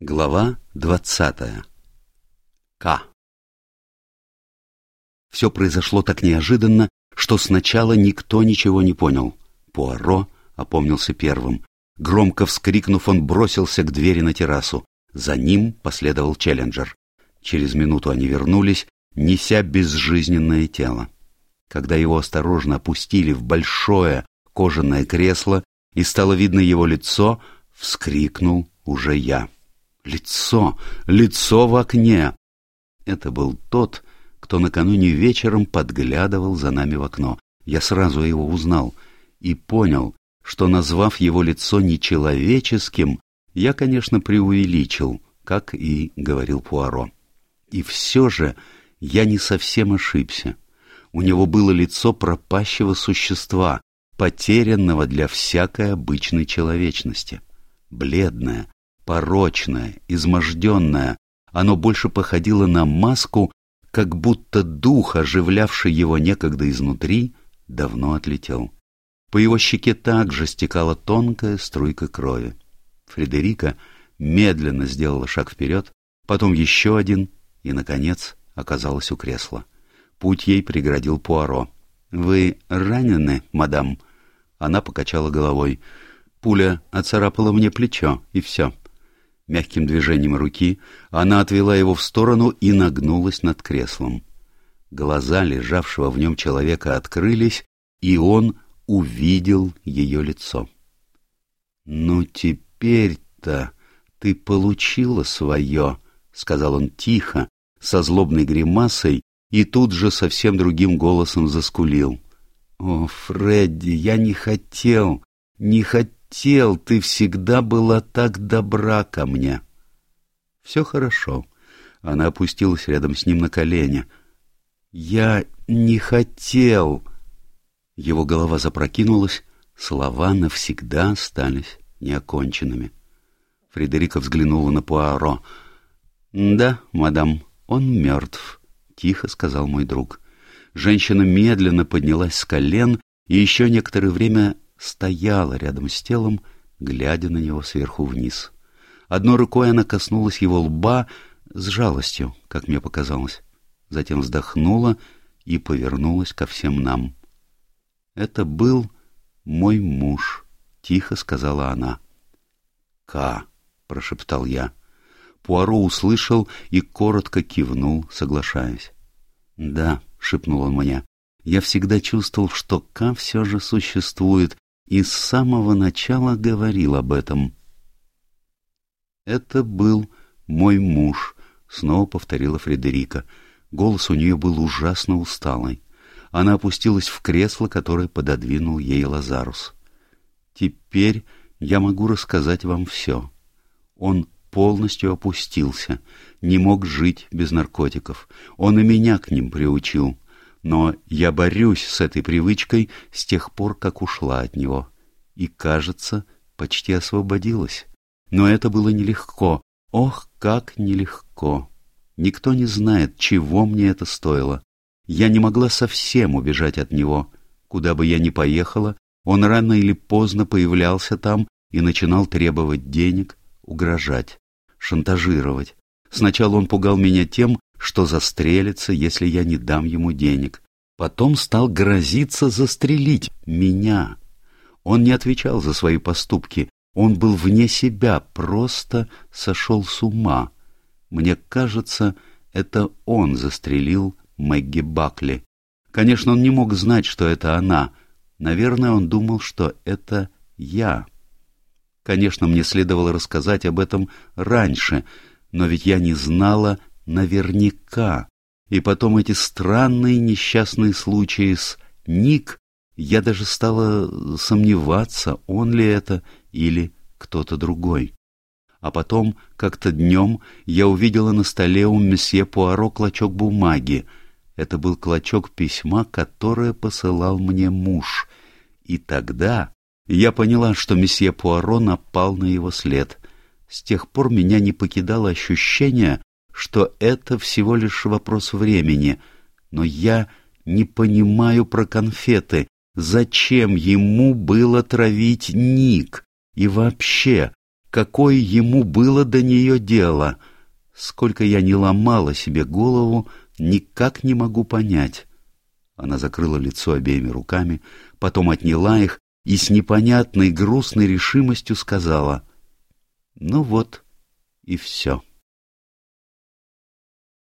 Глава двадцатая. К. Все произошло так неожиданно, что сначала никто ничего не понял. Пуаро опомнился первым. Громко вскрикнув, он бросился к двери на террасу. За ним последовал Челленджер. Через минуту они вернулись, неся безжизненное тело. Когда его осторожно опустили в большое кожаное кресло и стало видно его лицо, вскрикнул уже я. Лицо, лицо в окне. Это был тот, кто накануне вечером подглядывал за нами в окно. Я сразу его узнал и понял, что, назвав его лицо нечеловеческим, я, конечно, преувеличил, как и говорил Пуаро. И все же я не совсем ошибся. У него было лицо пропащего существа, потерянного для всякой обычной человечности. Бледное, порочное, изможденное, оно больше походило на маску, как будто дух, оживлявший его некогда изнутри, давно отлетел. По его щеке также стекала тонкая струйка крови. Фредерика медленно сделала шаг вперед, потом еще один и, наконец, оказалась у кресла. Путь ей преградил Пуаро. «Вы ранены, мадам?» Она покачала головой. «Пуля оцарапала мне плечо, и все». Мягким движением руки она отвела его в сторону и нагнулась над креслом. Глаза лежавшего в нем человека открылись, и он увидел ее лицо. «Ну, теперь-то ты получила свое», — сказал он тихо, со злобной гримасой, и тут же совсем другим голосом заскулил. «О, Фредди, я не хотел, не хотел хотел, ты всегда была так добра ко мне. Все хорошо. Она опустилась рядом с ним на колени. Я не хотел. Его голова запрокинулась, слова навсегда остались неоконченными. Фредерика взглянула на Пуаро. «Да, мадам, он мертв», — тихо сказал мой друг. Женщина медленно поднялась с колен и еще некоторое время стояла рядом с телом, глядя на него сверху вниз. Одной рукой она коснулась его лба с жалостью, как мне показалось. Затем вздохнула и повернулась ко всем нам. «Это был мой муж», — тихо сказала она. «Ка», — прошептал я. Пуаро услышал и коротко кивнул, соглашаясь. «Да», — шепнул он мне, — «я всегда чувствовал, что Ка все же существует, и с самого начала говорил об этом. «Это был мой муж», — снова повторила Фредерика. Голос у нее был ужасно усталый. Она опустилась в кресло, которое пододвинул ей Лазарус. «Теперь я могу рассказать вам все. Он полностью опустился, не мог жить без наркотиков. Он и меня к ним приучил но я борюсь с этой привычкой с тех пор, как ушла от него. И, кажется, почти освободилась. Но это было нелегко. Ох, как нелегко! Никто не знает, чего мне это стоило. Я не могла совсем убежать от него. Куда бы я ни поехала, он рано или поздно появлялся там и начинал требовать денег, угрожать, шантажировать. Сначала он пугал меня тем, что застрелится, если я не дам ему денег. Потом стал грозиться застрелить меня. Он не отвечал за свои поступки, он был вне себя, просто сошел с ума. Мне кажется, это он застрелил Мэгги Бакли. Конечно, он не мог знать, что это она. Наверное, он думал, что это я. Конечно, мне следовало рассказать об этом раньше, но ведь я не знала, наверняка. И потом эти странные несчастные случаи с Ник, я даже стала сомневаться, он ли это или кто-то другой. А потом, как-то днем, я увидела на столе у месье Пуаро клочок бумаги. Это был клочок письма, которое посылал мне муж. И тогда я поняла, что месье Пуаро напал на его след. С тех пор меня не покидало ощущение, что это всего лишь вопрос времени, но я не понимаю про конфеты. Зачем ему было травить Ник? И вообще, Какое ему было до нее дело? Сколько я не ломала себе голову, никак не могу понять. Она закрыла лицо обеими руками, потом отняла их и с непонятной грустной решимостью сказала, «Ну вот и все».